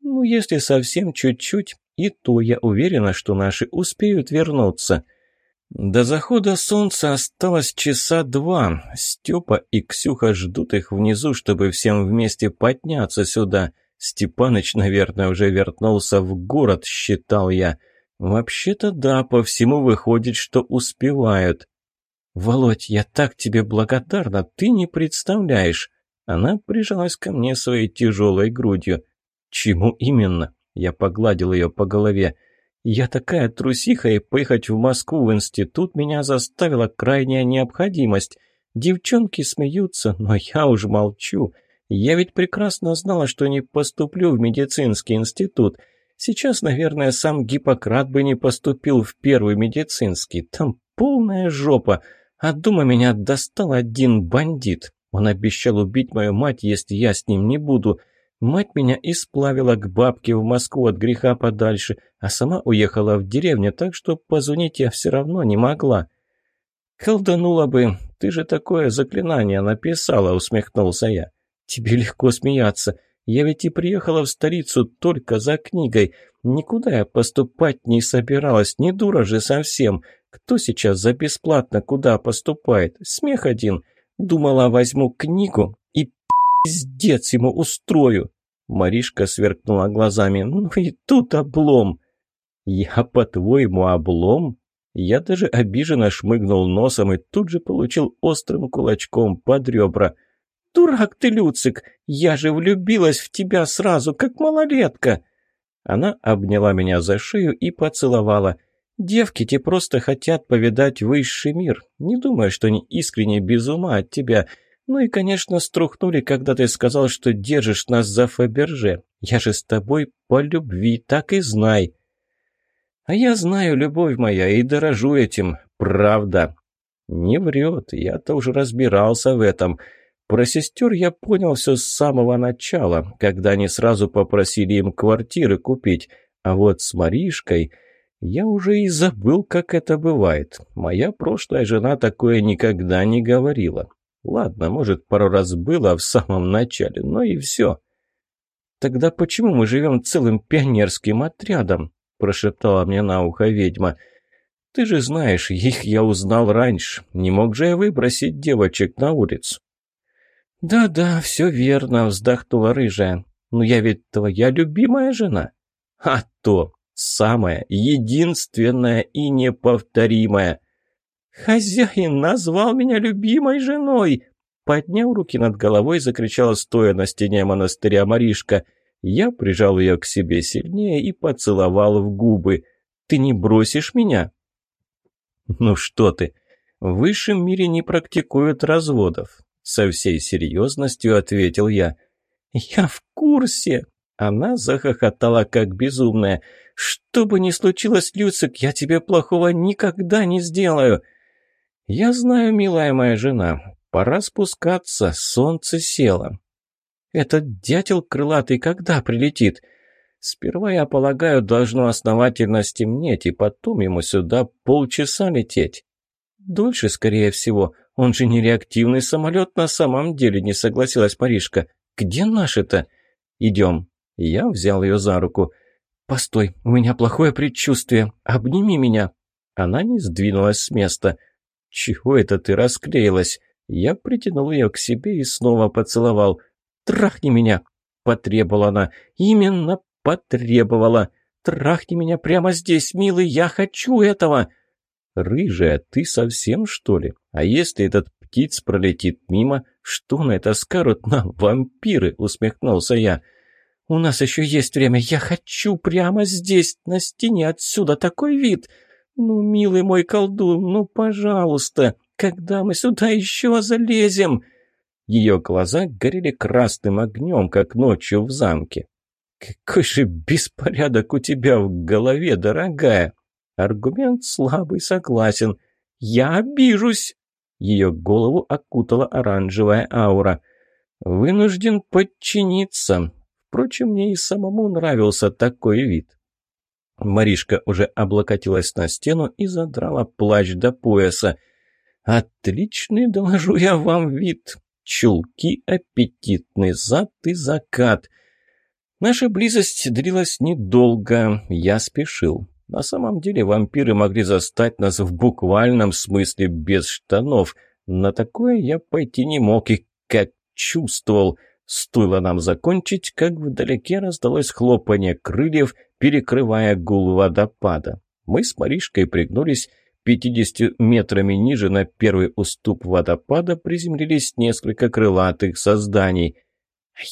«Ну, если совсем чуть-чуть, и то я уверена, что наши успеют вернуться». До захода солнца осталось часа два. Степа и Ксюха ждут их внизу, чтобы всем вместе подняться сюда. Степаныч, наверное, уже вернулся в город, считал я. Вообще-то да, по всему выходит, что успевают. «Володь, я так тебе благодарна, ты не представляешь!» Она прижалась ко мне своей тяжелой грудью. «Чему именно?» Я погладил ее по голове. «Я такая трусиха, и поехать в Москву в институт меня заставила крайняя необходимость. Девчонки смеются, но я уж молчу. Я ведь прекрасно знала, что не поступлю в медицинский институт. Сейчас, наверное, сам Гиппократ бы не поступил в первый медицинский. Там полная жопа. А дома меня достал один бандит. Он обещал убить мою мать, если я с ним не буду. Мать меня исплавила к бабке в Москву от греха подальше, а сама уехала в деревню, так что позвонить я все равно не могла. «Колданула бы, ты же такое заклинание написала», — усмехнулся я. «Тебе легко смеяться. Я ведь и приехала в столицу только за книгой. Никуда я поступать не собиралась, не дура же совсем. Кто сейчас за бесплатно куда поступает? Смех один. Думала, возьму книгу и пиздец ему устрою. Маришка сверкнула глазами. Ну и тут облом. Я, по-твоему, облом? Я даже обиженно шмыгнул носом и тут же получил острым кулачком под ребра. Дурак ты, Люцик! Я же влюбилась в тебя сразу, как малолетка!» Она обняла меня за шею и поцеловала. «Девки те просто хотят повидать высший мир. Не думаю, что они искренне без ума от тебя. Ну и, конечно, струхнули, когда ты сказал, что держишь нас за Фаберже. Я же с тобой по любви, так и знай». «А я знаю, любовь моя, и дорожу этим. Правда». «Не врет, я-то уже разбирался в этом». Про сестер я понял все с самого начала, когда они сразу попросили им квартиры купить. А вот с Маришкой я уже и забыл, как это бывает. Моя прошлая жена такое никогда не говорила. Ладно, может, пару раз было в самом начале, но и все. «Тогда почему мы живем целым пионерским отрядом?» – прошептала мне на ухо ведьма. «Ты же знаешь, их я узнал раньше. Не мог же я выбросить девочек на улицу?» «Да-да, все верно», — вздохнула рыжая. «Но я ведь твоя любимая жена». «А то! Самая, единственная и неповторимая!» «Хозяин назвал меня любимой женой!» Подняв руки над головой, закричала стоя на стене монастыря Маришка. Я прижал ее к себе сильнее и поцеловал в губы. «Ты не бросишь меня?» «Ну что ты! В высшем мире не практикуют разводов. Со всей серьезностью ответил я. «Я в курсе!» Она захохотала, как безумная. «Что бы ни случилось, Люцик, я тебе плохого никогда не сделаю!» «Я знаю, милая моя жена, пора спускаться, солнце село». «Этот дятел крылатый когда прилетит?» «Сперва, я полагаю, должно основательно стемнеть, и потом ему сюда полчаса лететь». «Дольше, скорее всего. Он же не реактивный самолет на самом деле, не согласилась Парижка. Где наши-то? Идем. Я взял ее за руку. «Постой, у меня плохое предчувствие. Обними меня». Она не сдвинулась с места. «Чего это ты расклеилась?» Я притянул ее к себе и снова поцеловал. «Трахни меня!» — потребовала она. «Именно потребовала! Трахни меня прямо здесь, милый, я хочу этого!» «Рыжая, ты совсем, что ли? А если этот птиц пролетит мимо, что на это скажут на вампиры?» — усмехнулся я. «У нас еще есть время. Я хочу прямо здесь, на стене, отсюда такой вид. Ну, милый мой колдун, ну, пожалуйста, когда мы сюда еще залезем?» Ее глаза горели красным огнем, как ночью в замке. «Какой же беспорядок у тебя в голове, дорогая!» Аргумент слабый, согласен. «Я обижусь!» Ее голову окутала оранжевая аура. «Вынужден подчиниться. Впрочем, мне и самому нравился такой вид». Маришка уже облокотилась на стену и задрала плащ до пояса. «Отличный, доложу я вам, вид. Чулки, аппетитный зад и закат». Наша близость длилась недолго, я спешил. На самом деле вампиры могли застать нас в буквальном смысле без штанов. На такое я пойти не мог и как чувствовал. Стоило нам закончить, как вдалеке раздалось хлопанье крыльев, перекрывая гул водопада. Мы с Маришкой пригнулись, 50 метрами ниже на первый уступ водопада приземлились несколько крылатых созданий.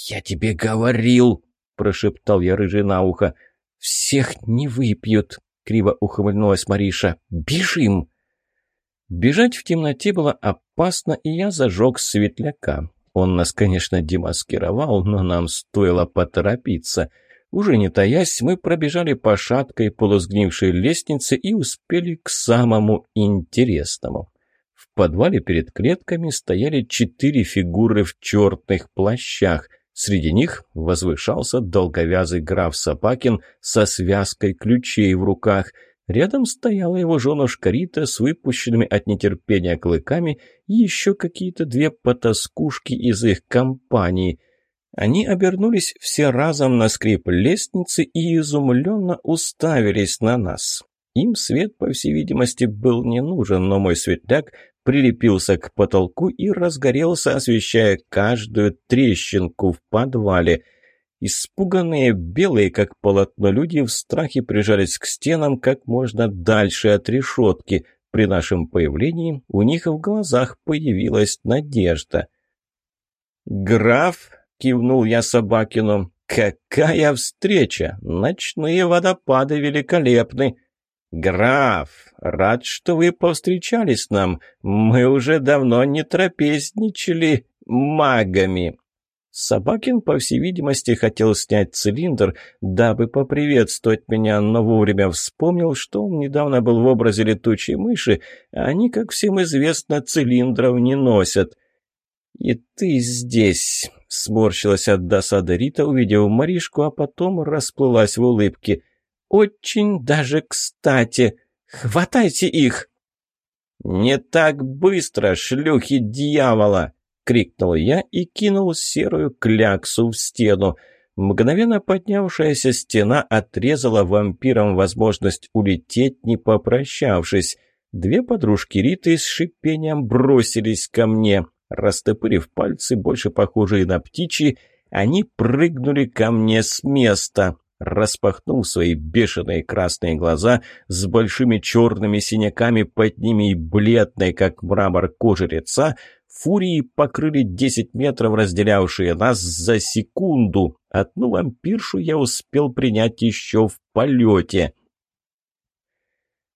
«Я тебе говорил!» – прошептал я рыжий на ухо – «Всех не выпьют», — криво ухмыльнулась Мариша. «Бежим!» Бежать в темноте было опасно, и я зажег светляка. Он нас, конечно, демаскировал, но нам стоило поторопиться. Уже не таясь, мы пробежали по шаткой полусгнившей лестнице и успели к самому интересному. В подвале перед клетками стояли четыре фигуры в черных плащах — Среди них возвышался долговязый граф Сапакин со связкой ключей в руках. Рядом стояла его женушка Рита с выпущенными от нетерпения клыками и еще какие-то две потаскушки из их компании. Они обернулись все разом на скрип лестницы и изумленно уставились на нас. Им свет, по всей видимости, был не нужен, но мой светляк прилепился к потолку и разгорелся, освещая каждую трещинку в подвале. Испуганные, белые, как полотно, люди в страхе прижались к стенам как можно дальше от решетки. При нашем появлении у них в глазах появилась надежда. «Граф?» — кивнул я Собакину. «Какая встреча! Ночные водопады великолепны!» «Граф, рад, что вы повстречались нам. Мы уже давно не трапезничали магами». Собакин, по всей видимости, хотел снять цилиндр, дабы поприветствовать меня, но вовремя вспомнил, что он недавно был в образе летучей мыши, а они, как всем известно, цилиндров не носят. «И ты здесь!» — сморщилась от досады Рита, увидев Маришку, а потом расплылась в улыбке. «Очень даже кстати! Хватайте их!» «Не так быстро, шлюхи дьявола!» — крикнул я и кинул серую кляксу в стену. Мгновенно поднявшаяся стена отрезала вампирам возможность улететь, не попрощавшись. Две подружки Риты с шипением бросились ко мне. Растопырив пальцы, больше похожие на птичьи, они прыгнули ко мне с места. Распахнул свои бешеные красные глаза с большими черными синяками под ними и бледной, как мрамор кожи лица, Фурии покрыли 10 метров, разделявшие нас за секунду. Одну вампиршу я успел принять еще в полете.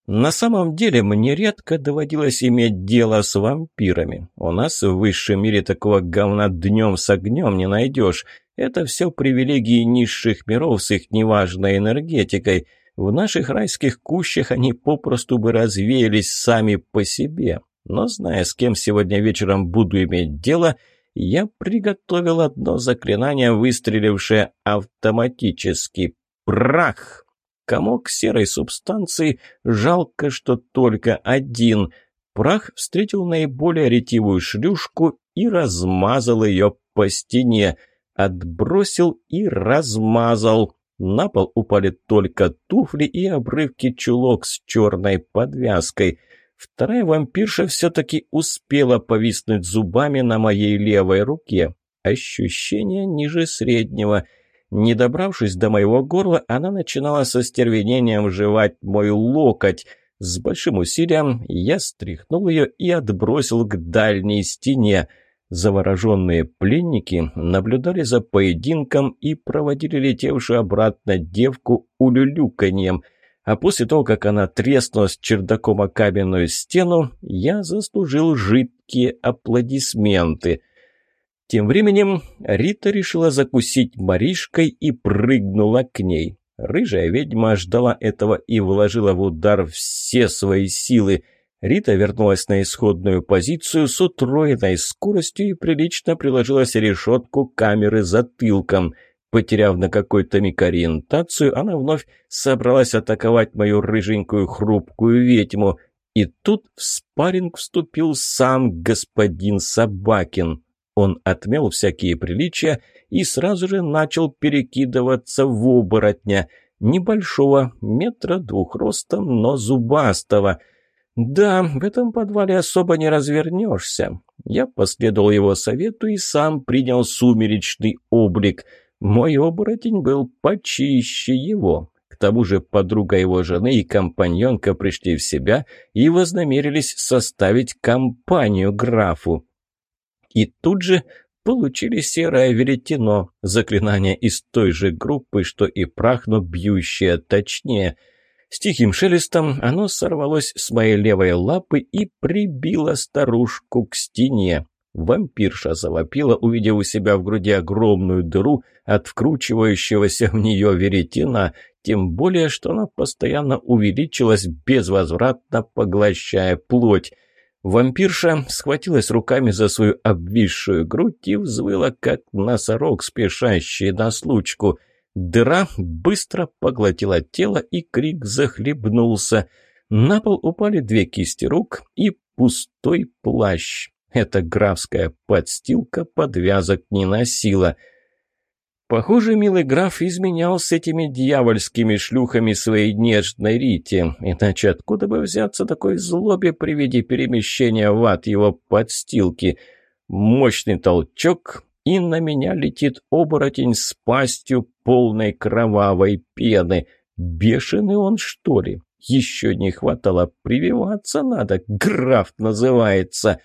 На самом деле мне редко доводилось иметь дело с вампирами. У нас в высшем мире такого говна днем с огнем не найдешь. Это все привилегии низших миров с их неважной энергетикой. В наших райских кущах они попросту бы развеялись сами по себе. Но зная, с кем сегодня вечером буду иметь дело, я приготовил одно заклинание, выстрелившее автоматически. Прах! Комок серой субстанции, жалко, что только один. Прах встретил наиболее ретивую шлюшку и размазал ее по стене. Отбросил и размазал. На пол упали только туфли и обрывки чулок с черной подвязкой – Вторая вампирша все-таки успела повиснуть зубами на моей левой руке. Ощущение ниже среднего. Не добравшись до моего горла, она начинала со стервенением жевать мой локоть. С большим усилием я стряхнул ее и отбросил к дальней стене. Завороженные пленники наблюдали за поединком и проводили летевшую обратно девку улюлюканьем – а после того, как она треснула с чердаком о каменную стену, я заслужил жидкие аплодисменты. Тем временем Рита решила закусить Маришкой и прыгнула к ней. Рыжая ведьма ждала этого и вложила в удар все свои силы. Рита вернулась на исходную позицию с утроенной скоростью и прилично приложилась решетку камеры затылком – Потеряв на какой-то миг ориентацию, она вновь собралась атаковать мою рыженькую хрупкую ведьму. И тут в спарринг вступил сам господин Собакин. Он отмел всякие приличия и сразу же начал перекидываться в оборотня. Небольшого, метра двух ростом, но зубастого. Да, в этом подвале особо не развернешься. Я последовал его совету и сам принял сумеречный облик – мой оборотень был почище его. К тому же подруга его жены и компаньонка пришли в себя и вознамерились составить компанию графу. И тут же получили серое веретено, заклинание из той же группы, что и прах, но бьющее точнее. С тихим шелестом оно сорвалось с моей левой лапы и прибило старушку к стене. Вампирша завопила, увидев у себя в груди огромную дыру от вкручивающегося в нее веретена, тем более, что она постоянно увеличилась, безвозвратно поглощая плоть. Вампирша схватилась руками за свою обвисшую грудь и взвыла, как носорог, спешащий на случку. Дыра быстро поглотила тело, и крик захлебнулся. На пол упали две кисти рук и пустой плащ. Эта графская подстилка подвязок не носила. Похоже, милый граф изменял с этими дьявольскими шлюхами своей нежной Рите. Иначе откуда бы взяться такой злобе при виде перемещения в ад его подстилки? Мощный толчок, и на меня летит оборотень с пастью полной кровавой пены. Бешеный он, что ли? Еще не хватало прививаться надо, граф называется.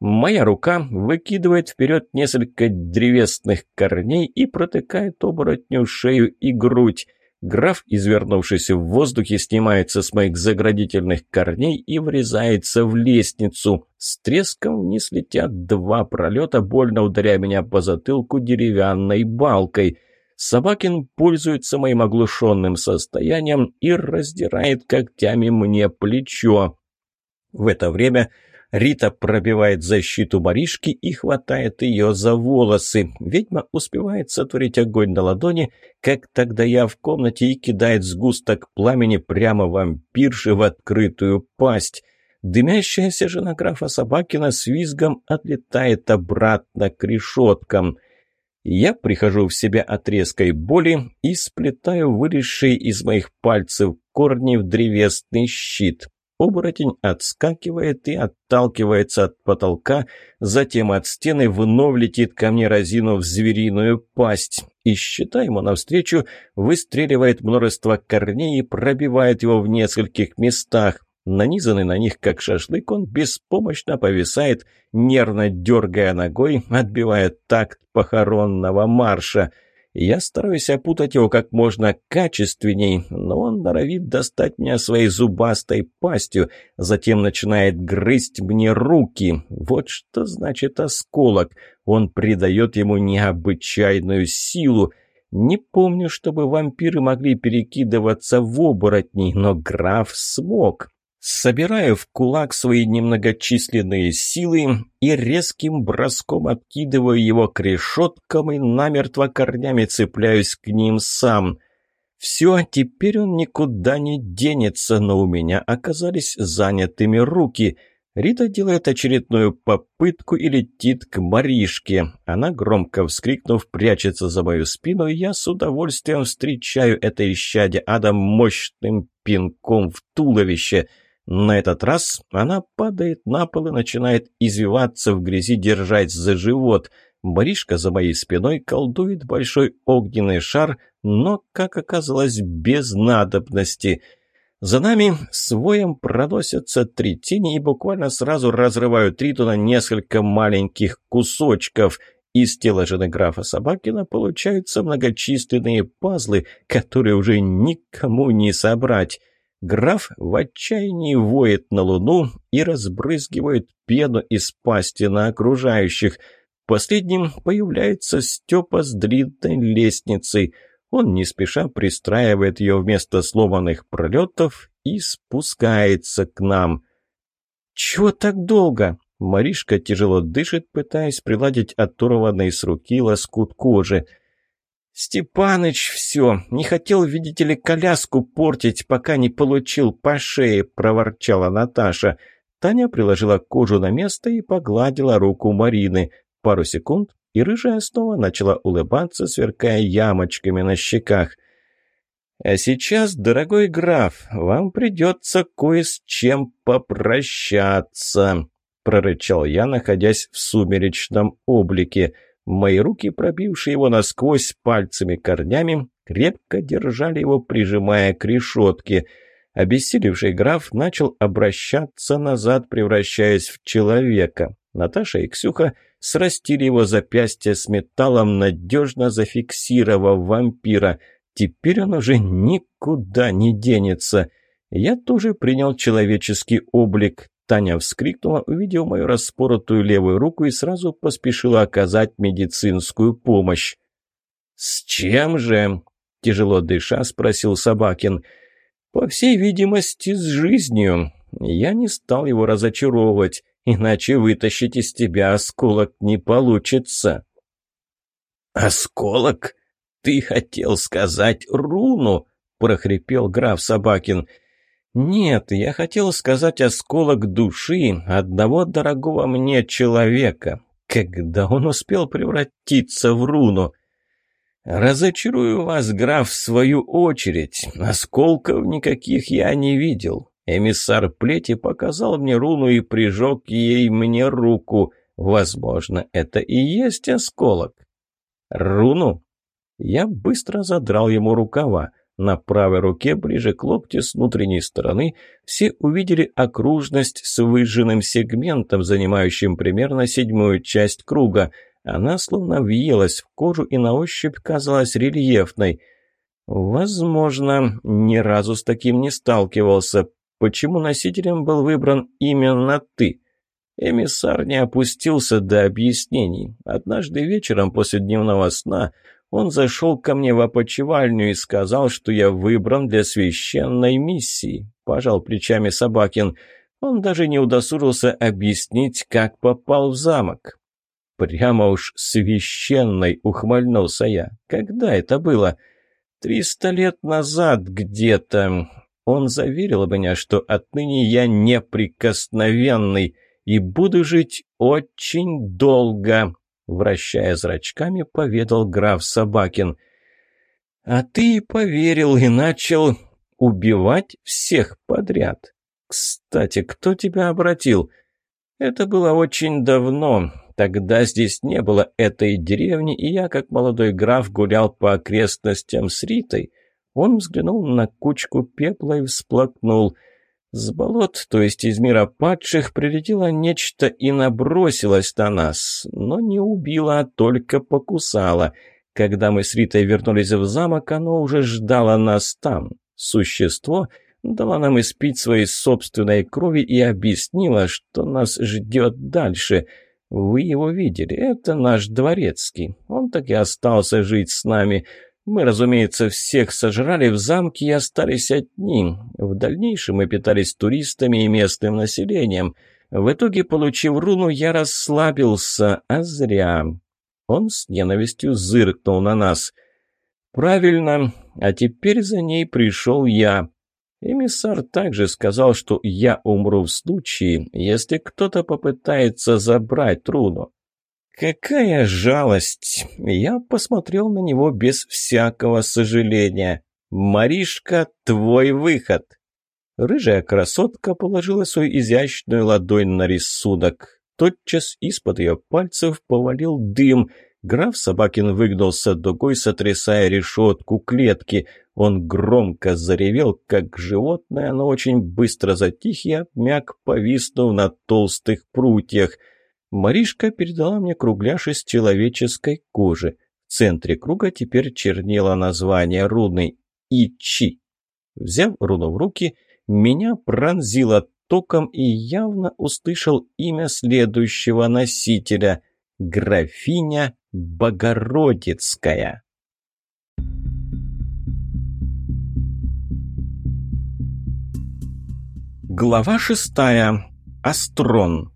Моя рука выкидывает вперед несколько древесных корней и протыкает оборотню шею и грудь. Граф, извернувшись в воздухе, снимается с моих заградительных корней и врезается в лестницу. С треском вниз летят два пролета, больно ударяя меня по затылку деревянной балкой. Собакин пользуется моим оглушенным состоянием и раздирает когтями мне плечо. В это время Рита пробивает защиту Маришки и хватает ее за волосы. Ведьма успевает сотворить огонь на ладони, как тогда я в комнате и кидает сгусток пламени прямо вампирши в открытую пасть. Дымящаяся жена графа Собакина с визгом отлетает обратно к решеткам. Я прихожу в себя от резкой боли и сплетаю вылезшие из моих пальцев корни в древесный щит. Оборотень отскакивает и отталкивается от потолка, затем от стены вновь летит ко мне, разинув звериную пасть. И щита ему навстречу выстреливает множество корней и пробивает его в нескольких местах. Нанизанный на них, как шашлык, он беспомощно повисает, нервно дергая ногой, отбивая такт похоронного марша — я стараюсь опутать его как можно качественней, но он норовит достать меня своей зубастой пастью, затем начинает грызть мне руки. Вот что значит осколок. Он придает ему необычайную силу. Не помню, чтобы вампиры могли перекидываться в оборотней, но граф смог. Собираю в кулак свои немногочисленные силы и резким броском откидываю его к решеткам и намертво корнями цепляюсь к ним сам. Все, теперь он никуда не денется, но у меня оказались занятыми руки. Рита делает очередную попытку и летит к Маришке. Она, громко вскрикнув, прячется за мою спину, и я с удовольствием встречаю это исчадие ада мощным пинком в туловище — на этот раз она падает на пол и начинает извиваться в грязи, держать за живот. Боришка за моей спиной колдует большой огненный шар, но, как оказалось, без надобности. За нами с воем проносятся три тени и буквально сразу разрывают Риту на несколько маленьких кусочков. Из тела жены графа Собакина получаются многочисленные пазлы, которые уже никому не собрать. Граф в отчаянии воет на луну и разбрызгивает пену из пасти на окружающих. Последним появляется Степа с длинной лестницей. Он не спеша пристраивает ее вместо сломанных пролетов и спускается к нам. «Чего так долго?» Маришка тяжело дышит, пытаясь приладить оторванный с руки лоскут кожи. «Степаныч все, не хотел, видите ли, коляску портить, пока не получил по шее», — проворчала Наташа. Таня приложила кожу на место и погладила руку Марины. Пару секунд, и рыжая снова начала улыбаться, сверкая ямочками на щеках. «А сейчас, дорогой граф, вам придется кое с чем попрощаться», — прорычал я, находясь в сумеречном облике — Мои руки, пробившие его насквозь пальцами корнями, крепко держали его, прижимая к решетке. Обессилевший граф начал обращаться назад, превращаясь в человека. Наташа и Ксюха срастили его запястье с металлом, надежно зафиксировав вампира. Теперь он уже никуда не денется. Я тоже принял человеческий облик. Таня вскрикнула, увидев мою распоротую левую руку и сразу поспешила оказать медицинскую помощь. «С чем же?» – тяжело дыша спросил Собакин. «По всей видимости, с жизнью. Я не стал его разочаровывать, иначе вытащить из тебя осколок не получится». «Осколок? Ты хотел сказать руну?» – прохрипел граф Собакин – «Нет, я хотел сказать осколок души одного дорогого мне человека. Когда он успел превратиться в руну?» «Разочарую вас, граф, в свою очередь. Осколков никаких я не видел. Эмиссар плети показал мне руну и прижег ей мне руку. Возможно, это и есть осколок». «Руну?» Я быстро задрал ему рукава. На правой руке, ближе к локте с внутренней стороны, все увидели окружность с выжженным сегментом, занимающим примерно седьмую часть круга. Она словно въелась в кожу и на ощупь казалась рельефной. Возможно, ни разу с таким не сталкивался. Почему носителем был выбран именно ты? Эмиссар не опустился до объяснений. Однажды вечером после дневного сна он зашел ко мне в опочивальню и сказал, что я выбран для священной миссии. Пожал плечами Собакин. Он даже не удосужился объяснить, как попал в замок. «Прямо уж священной!» — ухмыльнулся я. «Когда это было?» «Триста лет назад где-то. Он заверил меня, что отныне я неприкосновенный и буду жить очень долго. Вращая зрачками, поведал граф Собакин. «А ты поверил и начал убивать всех подряд. Кстати, кто тебя обратил?» «Это было очень давно. Тогда здесь не было этой деревни, и я, как молодой граф, гулял по окрестностям с Ритой». Он взглянул на кучку пепла и всплакнул – с болот, то есть из мира падших, прилетело нечто и набросилось на нас, но не убило, а только покусало. Когда мы с Ритой вернулись в замок, оно уже ждало нас там. Существо дало нам испить своей собственной крови и объяснило, что нас ждет дальше. Вы его видели, это наш дворецкий. Он так и остался жить с нами – мы, разумеется, всех сожрали в замке и остались одни. В дальнейшем мы питались туристами и местным населением. В итоге, получив руну, я расслабился, а зря. Он с ненавистью зыркнул на нас. «Правильно, а теперь за ней пришел я». Эмиссар также сказал, что я умру в случае, если кто-то попытается забрать руну. Какая жалость! Я посмотрел на него без всякого сожаления. «Маришка, твой выход!» Рыжая красотка положила свою изящную ладонь на рисунок. Тотчас из-под ее пальцев повалил дым. Граф Собакин выгнулся дугой, сотрясая решетку клетки. Он громко заревел, как животное, но очень быстро затих и обмяк, повиснув на толстых прутьях – Маришка передала мне кругляш из человеческой кожи. В центре круга теперь чернело название руны «Ичи». Взяв руну в руки, меня пронзило током и явно услышал имя следующего носителя – графиня Богородицкая. Глава шестая. Астрон.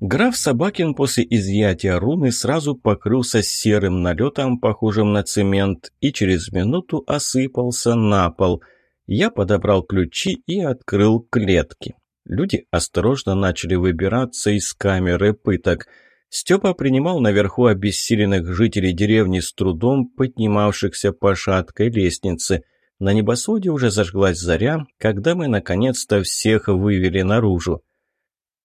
Граф Собакин после изъятия руны сразу покрылся серым налетом, похожим на цемент, и через минуту осыпался на пол. Я подобрал ключи и открыл клетки. Люди осторожно начали выбираться из камеры пыток. Степа принимал наверху обессиленных жителей деревни с трудом поднимавшихся по шаткой лестнице. На небосводе уже зажглась заря, когда мы наконец-то всех вывели наружу.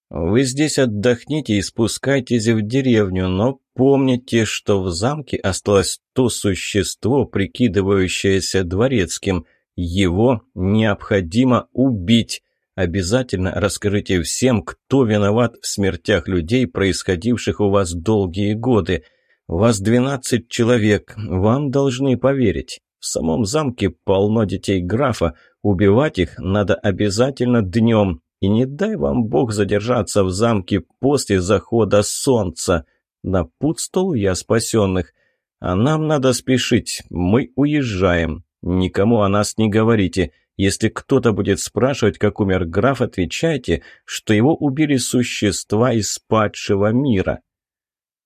Вы здесь отдохните и спускайтесь в деревню, но помните, что в замке осталось то существо, прикидывающееся дворецким. Его необходимо убить. Обязательно расскажите всем, кто виноват в смертях людей, происходивших у вас долгие годы. Вас двенадцать человек, вам должны поверить. В самом замке полно детей графа, убивать их надо обязательно днем, и не дай вам Бог задержаться в замке после захода солнца. Напутствовал я спасенных. А нам надо спешить, мы уезжаем. Никому о нас не говорите. Если кто-то будет спрашивать, как умер граф, отвечайте, что его убили существа из падшего мира.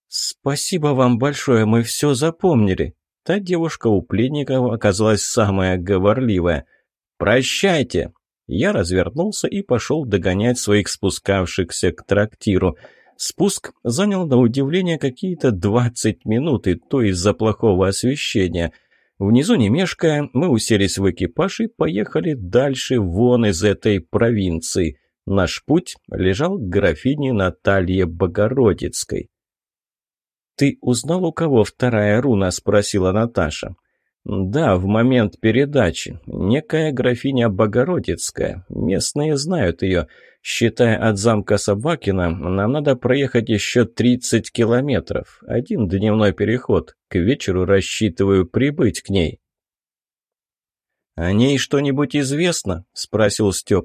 «Спасибо вам большое, мы все запомнили». Та девушка у пленников оказалась самая говорливая. «Прощайте!» Я развернулся и пошел догонять своих спускавшихся к трактиру. Спуск занял на удивление какие-то 20 минут, и то из-за плохого освещения. Внизу, не мешкая, мы уселись в экипаж и поехали дальше вон из этой провинции. Наш путь лежал к графине Наталье Богородицкой. «Ты узнал, у кого вторая руна?» – спросила Наташа. «Да, в момент передачи. Некая графиня Богородицкая. Местные знают ее. Считая от замка Собакина, нам надо проехать еще 30 километров. Один дневной переход. К вечеру рассчитываю прибыть к ней». «О ней что-нибудь известно?» – спросил Степа.